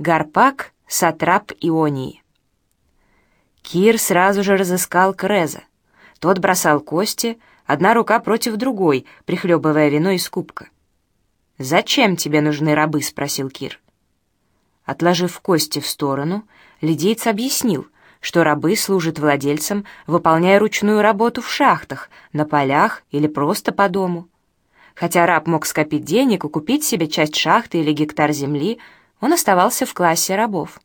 Гарпак, сатрап Ионии. Кир сразу же разыскал Креза. Тот бросал кости, одна рука против другой, прихлебывая вино из кубка. «Зачем тебе нужны рабы?» — спросил Кир. Отложив кости в сторону, лидиец объяснил, что рабы служат владельцам, выполняя ручную работу в шахтах, на полях или просто по дому. Хотя раб мог скопить денег и купить себе часть шахты или гектар земли, он оставался в классе рабов.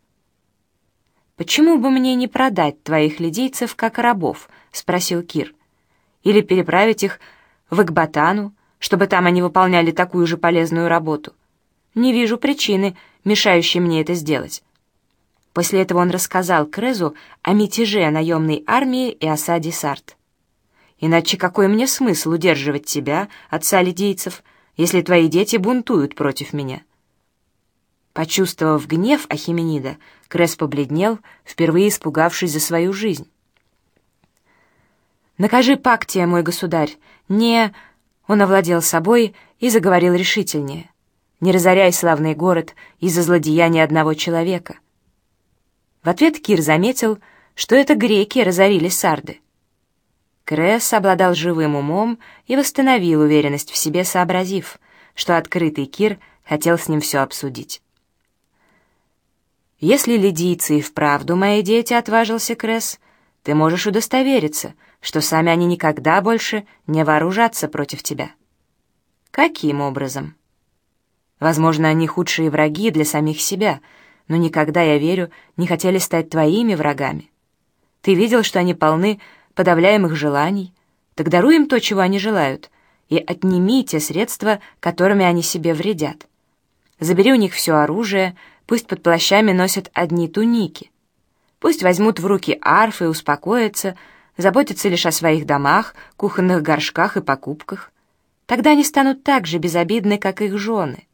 «Почему бы мне не продать твоих лидийцев как рабов?» — спросил Кир. «Или переправить их в Экбатану, чтобы там они выполняли такую же полезную работу? Не вижу причины, мешающей мне это сделать». После этого он рассказал Крезу о мятеже наемной армии и осаде Сарт. «Иначе какой мне смысл удерживать тебя, отца лидийцев, если твои дети бунтуют против меня?» Почувствовав гнев Ахименида, Крес побледнел, впервые испугавшись за свою жизнь. «Накажи Пактия, мой государь, не...» Он овладел собой и заговорил решительнее. «Не разоряй славный город из-за злодеяния одного человека». В ответ Кир заметил, что это греки разорили сарды. Крес обладал живым умом и восстановил уверенность в себе, сообразив, что открытый Кир хотел с ним все обсудить. «Если лидийцы и вправду мои дети», — отважился Кресс, — «ты можешь удостовериться, что сами они никогда больше не вооружатся против тебя». «Каким образом?» «Возможно, они худшие враги для самих себя, но никогда, я верю, не хотели стать твоими врагами. Ты видел, что они полны подавляемых желаний? Так даруй им то, чего они желают, и отними те средства, которыми они себе вредят. Забери у них все оружие, Пусть под плащами носят одни туники. Пусть возьмут в руки арфы и успокоятся, заботятся лишь о своих домах, кухонных горшках и покупках. Тогда они станут так же безобидны, как их жены.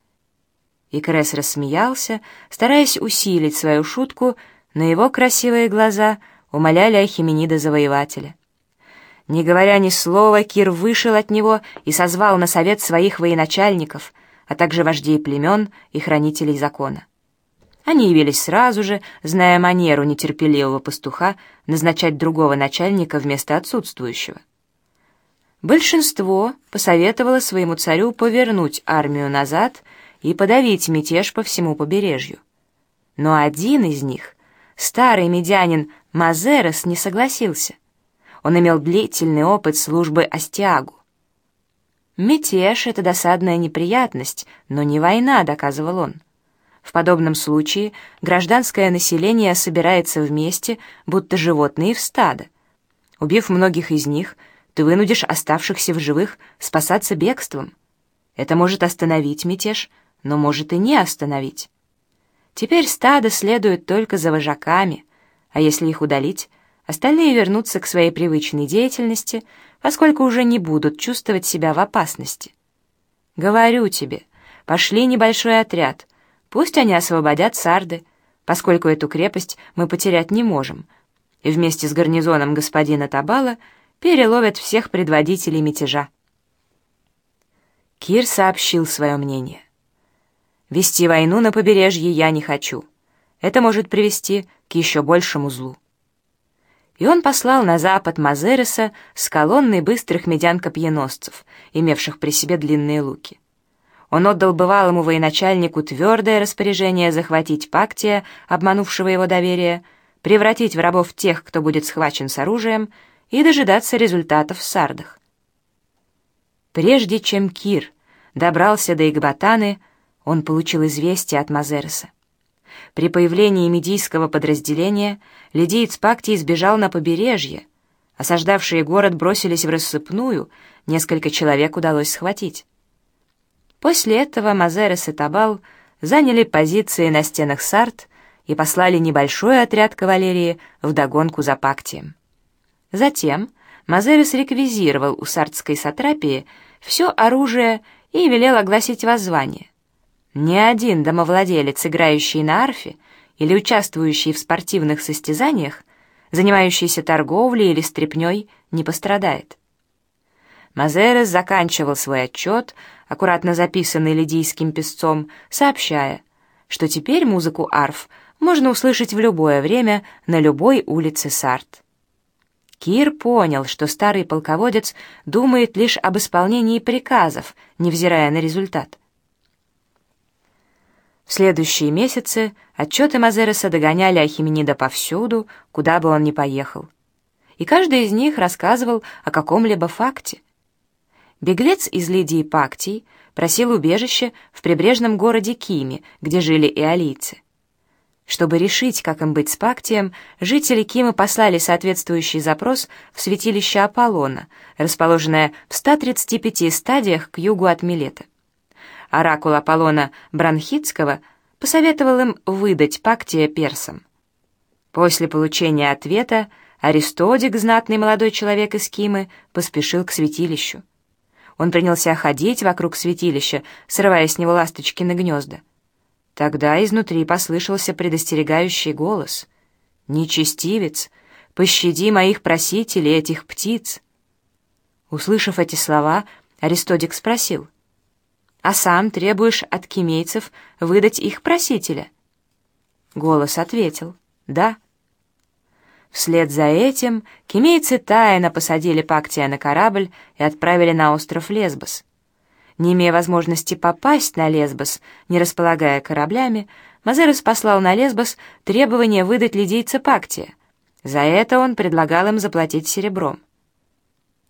И Кресс рассмеялся, стараясь усилить свою шутку, но его красивые глаза умоляли Ахименида-завоевателя. Не говоря ни слова, Кир вышел от него и созвал на совет своих военачальников, а также вождей племен и хранителей закона. Они явились сразу же, зная манеру нетерпеливого пастуха назначать другого начальника вместо отсутствующего. Большинство посоветовало своему царю повернуть армию назад и подавить мятеж по всему побережью. Но один из них, старый медянин Мазерос, не согласился. Он имел длительный опыт службы Астиагу. «Мятеж — это досадная неприятность, но не война», — доказывал он. В подобном случае гражданское население собирается вместе, будто животные в стадо. Убив многих из них, ты вынудишь оставшихся в живых спасаться бегством. Это может остановить мятеж, но может и не остановить. Теперь стадо следует только за вожаками, а если их удалить, остальные вернутся к своей привычной деятельности, поскольку уже не будут чувствовать себя в опасности. Говорю тебе, пошли небольшой отряд, Пусть они освободят Сарды, поскольку эту крепость мы потерять не можем, и вместе с гарнизоном господина Табала переловят всех предводителей мятежа. Кир сообщил свое мнение. «Вести войну на побережье я не хочу. Это может привести к еще большему злу». И он послал на запад Мазереса с колонной быстрых медян-копьеносцев, имевших при себе длинные луки. Он отдал бывалому военачальнику твердое распоряжение захватить Пактия, обманувшего его доверие, превратить в рабов тех, кто будет схвачен с оружием, и дожидаться результатов в Сардах. Прежде чем Кир добрался до Игбатаны, он получил известие от Мазереса. При появлении медийского подразделения лидиец Пактий сбежал на побережье. Осаждавшие город бросились в рассыпную, несколько человек удалось схватить. После этого Мазерес и Табал заняли позиции на стенах Сарт и послали небольшой отряд кавалерии в догонку за Пактием. Затем Мазерес реквизировал у сартской сатрапии все оружие и велел огласить воззвание. Ни один домовладелец, играющий на арфе или участвующий в спортивных состязаниях, занимающийся торговлей или стряпнёй, не пострадает. Мазерес заканчивал свой отчет, аккуратно записанный лидийским песцом, сообщая, что теперь музыку арф можно услышать в любое время на любой улице Сарт. Кир понял, что старый полководец думает лишь об исполнении приказов, невзирая на результат. В следующие месяцы отчеты Мазереса догоняли Ахименида повсюду, куда бы он ни поехал. И каждый из них рассказывал о каком-либо факте. Беглец из Лидии Пактий просил убежище в прибрежном городе Киме, где жили иолийцы. Чтобы решить, как им быть с Пактием, жители Кимы послали соответствующий запрос в святилище Аполлона, расположенное в 135 стадиях к югу от Милета. Оракул Аполлона Бранхитского посоветовал им выдать Пактия персам. После получения ответа Аристодик, знатный молодой человек из Кимы, поспешил к святилищу. Он принялся ходить вокруг святилища, срывая с него ласточкины гнезда. Тогда изнутри послышался предостерегающий голос. «Нечестивец, пощади моих просителей, этих птиц!» Услышав эти слова, Аристодик спросил, «А сам требуешь от кемейцев выдать их просителя?» Голос ответил, «Да». Вслед за этим кемейцы тайно посадили Пактия на корабль и отправили на остров Лесбос. Не имея возможности попасть на Лесбос, не располагая кораблями, Мазерос послал на Лесбос требование выдать лидийца Пактия. За это он предлагал им заплатить серебром.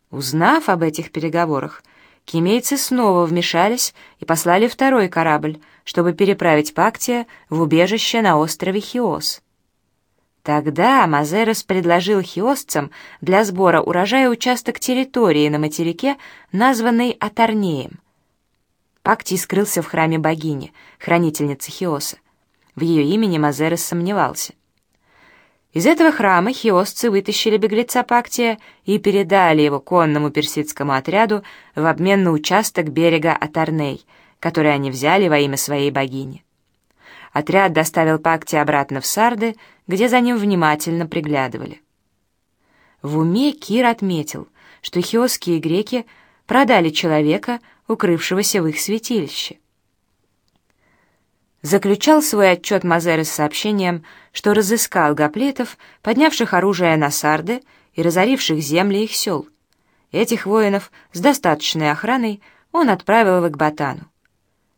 Узнав об этих переговорах, кемейцы снова вмешались и послали второй корабль, чтобы переправить Пактия в убежище на острове Хиос. Тогда Мазерос предложил хиосцам для сбора урожая участок территории на материке, названный Аторнеем — Пактий скрылся в храме богини, хранительницы Хиоса. В ее имени Мазерес сомневался. Из этого храма хиосцы вытащили беглеца Пактия и передали его конному персидскому отряду в обмен на участок берега Атарней, который они взяли во имя своей богини. Отряд доставил Пактия обратно в Сарды, где за ним внимательно приглядывали. В уме Кир отметил, что хиосские греки продали человека, укрывшегося в их святилище. Заключал свой отчет Мазеры с сообщением, что разыскал гоплитов, поднявших оружие на сарды и разоривших земли их сел. Этих воинов с достаточной охраной он отправил в Экбатану.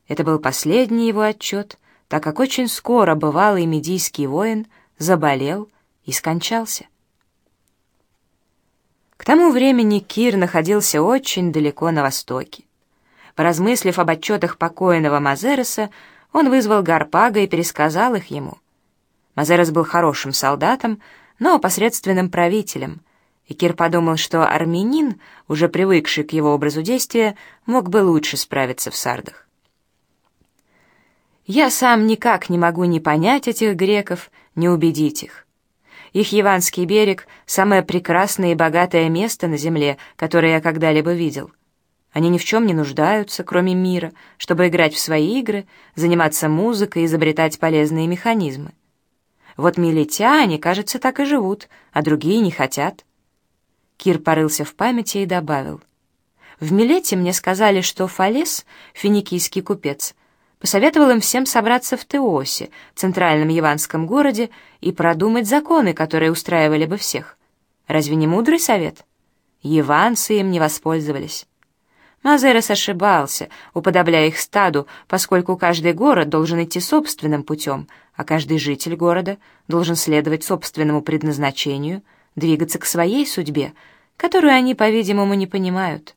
Это был последний его отчет, так как очень скоро бывалый медийский воин заболел и скончался. К тому времени Кир находился очень далеко на востоке. Поразмыслив об отчетах покойного Мазереса, он вызвал Гарпага и пересказал их ему. Мазерес был хорошим солдатом, но посредственным правителем, и Кир подумал, что армянин, уже привыкший к его образу действия, мог бы лучше справиться в сардах. «Я сам никак не могу ни понять этих греков, ни убедить их. Их Яванский берег — самое прекрасное и богатое место на земле, которое я когда-либо видел». Они ни в чем не нуждаются, кроме мира, чтобы играть в свои игры, заниматься музыкой изобретать полезные механизмы. Вот милетяне, кажется, так и живут, а другие не хотят. Кир порылся в памяти и добавил. В Милете мне сказали, что Фалес, финикийский купец, посоветовал им всем собраться в Теосе, центральном яванском городе, и продумать законы, которые устраивали бы всех. Разве не мудрый совет? Яванцы им не воспользовались. Мазерес ошибался, уподобляя их стаду, поскольку каждый город должен идти собственным путем, а каждый житель города должен следовать собственному предназначению, двигаться к своей судьбе, которую они, по-видимому, не понимают.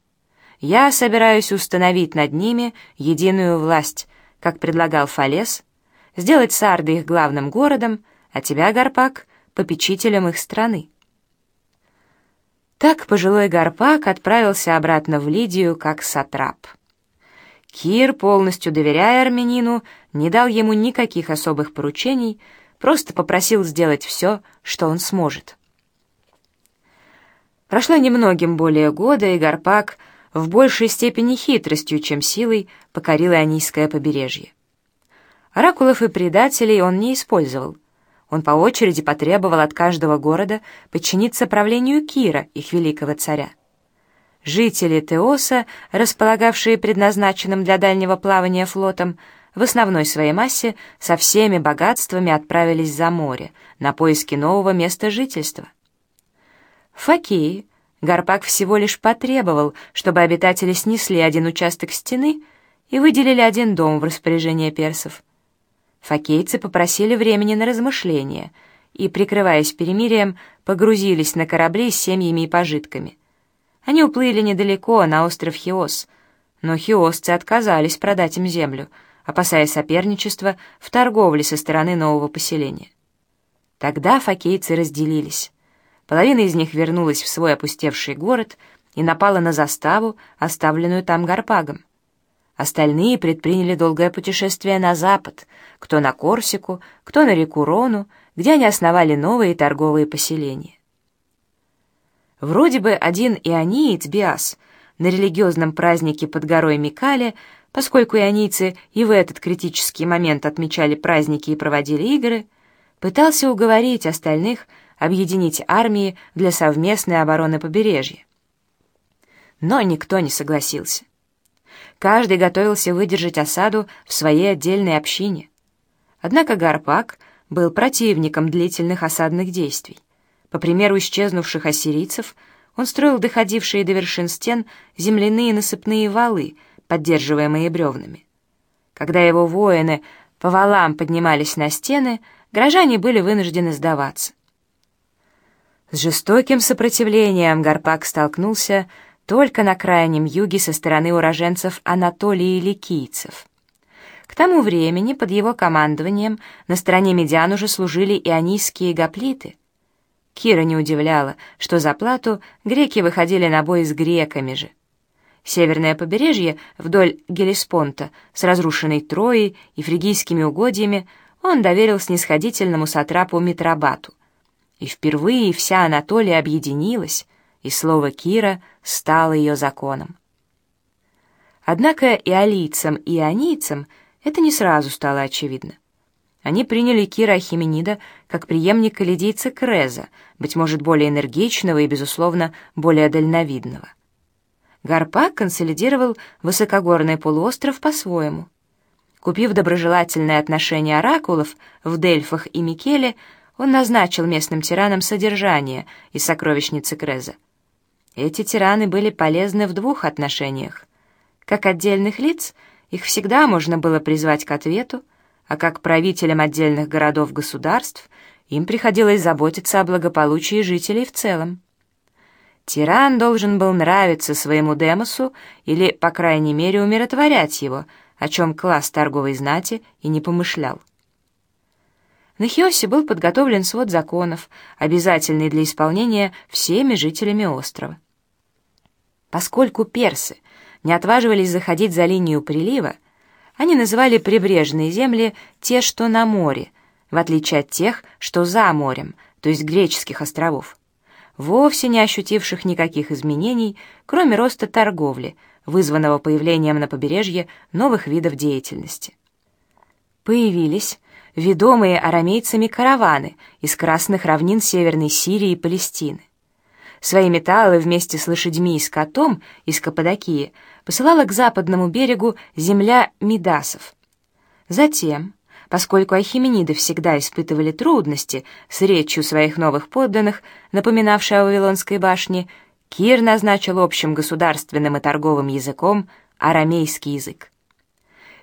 Я собираюсь установить над ними единую власть, как предлагал Фалес, сделать Сарды их главным городом, а тебя, Гарпак, попечителем их страны. Так пожилой Гарпак отправился обратно в Лидию как сатрап. Кир, полностью доверяя армянину, не дал ему никаких особых поручений, просто попросил сделать все, что он сможет. Прошло немногим более года, и Гарпак в большей степени хитростью, чем силой, покорил Ионийское побережье. Оракулов и предателей он не использовал — он по очереди потребовал от каждого города подчиниться правлению Кира, их великого царя. Жители Теоса, располагавшие предназначенным для дальнего плавания флотом, в основной своей массе со всеми богатствами отправились за море на поиски нового места жительства. Факии Гарпак всего лишь потребовал, чтобы обитатели снесли один участок стены и выделили один дом в распоряжение персов. Факейцы попросили времени на размышления и, прикрываясь перемирием, погрузились на корабли с семьями и пожитками. Они уплыли недалеко, на остров Хиос, но хиосцы отказались продать им землю, опасаясь соперничества в торговле со стороны нового поселения. Тогда факейцы разделились. Половина из них вернулась в свой опустевший город и напала на заставу, оставленную там Гарпагом. Остальные предприняли долгое путешествие на запад, кто на Корсику, кто на реку Рону, где они основали новые торговые поселения. Вроде бы один иониец Биас на религиозном празднике под горой Микале, поскольку ионийцы и в этот критический момент отмечали праздники и проводили игры, пытался уговорить остальных объединить армии для совместной обороны побережья. Но никто не согласился. Каждый готовился выдержать осаду в своей отдельной общине. Однако Гарпак был противником длительных осадных действий. По примеру исчезнувших ассирийцев, он строил доходившие до вершин стен земляные насыпные валы, поддерживаемые бревнами. Когда его воины по валам поднимались на стены, горожане были вынуждены сдаваться. С жестоким сопротивлением Гарпак столкнулся только на крайнем юге со стороны уроженцев Анатолии и ликийцев. К тому времени под его командованием на стороне медиан уже служили ионийские гоплиты. Кира не удивляла, что за плату греки выходили на бой с греками же. Северное побережье вдоль Гелеспонта с разрушенной Троей и фригийскими угодьями он доверил снисходительному сатрапу Митрабату. И впервые вся Анатолия объединилась, и слово Кира стало ее законом. Однако и алийцам, и ионийцам это не сразу стало очевидно. Они приняли Кира Ахименида как преемника лидийца Креза, быть может, более энергичного и, безусловно, более дальновидного. Гарпак консолидировал высокогорный полуостров по-своему. Купив доброжелательное отношение оракулов в Дельфах и Микеле, он назначил местным тиранам содержание из сокровищницы Креза. Эти тираны были полезны в двух отношениях. Как отдельных лиц их всегда можно было призвать к ответу, а как правителям отдельных городов-государств им приходилось заботиться о благополучии жителей в целом. Тиран должен был нравиться своему демосу или, по крайней мере, умиротворять его, о чем класс торговой знати и не помышлял. На Хиосе был подготовлен свод законов, обязательный для исполнения всеми жителями острова. Поскольку персы не отваживались заходить за линию прилива, они называли прибрежные земли те, что на море, в отличие от тех, что за морем, то есть греческих островов, вовсе не ощутивших никаких изменений, кроме роста торговли, вызванного появлением на побережье новых видов деятельности. Появились ведомые арамейцами караваны из красных равнин Северной Сирии и Палестины. Свои металлы вместе с лошадьми и скотом из Каппадокии посылала к западному берегу земля Мидасов. Затем, поскольку ахимениды всегда испытывали трудности с речью своих новых подданных, напоминавшей о Вавилонской башне, Кир назначил общим государственным и торговым языком арамейский язык.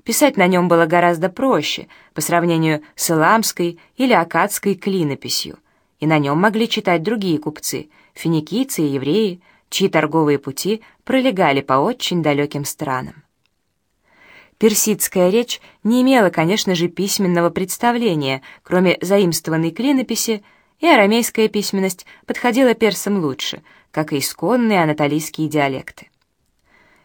Писать на нем было гораздо проще по сравнению с иламской или акадской клинописью, и на нем могли читать другие купцы — финикийцы и евреи, чьи торговые пути пролегали по очень далеким странам. Персидская речь не имела, конечно же, письменного представления, кроме заимствованной клинописи, и арамейская письменность подходила персам лучше, как и исконные анатолийские диалекты.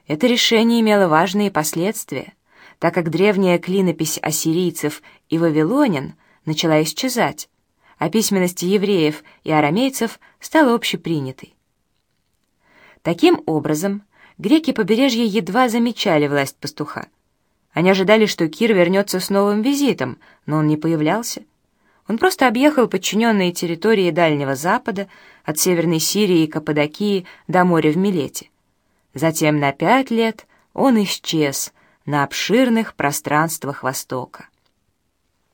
Это решение имело важные последствия, так как древняя клинопись ассирийцев и вавилонян начала исчезать, о письменности евреев и арамейцев стала общепринятой. Таким образом, греки побережья едва замечали власть пастуха. Они ожидали, что Кир вернется с новым визитом, но он не появлялся. Он просто объехал подчиненные территории Дальнего Запада, от Северной Сирии и Каппадокии до моря в Милете. Затем на пять лет он исчез, на обширных пространствах Востока.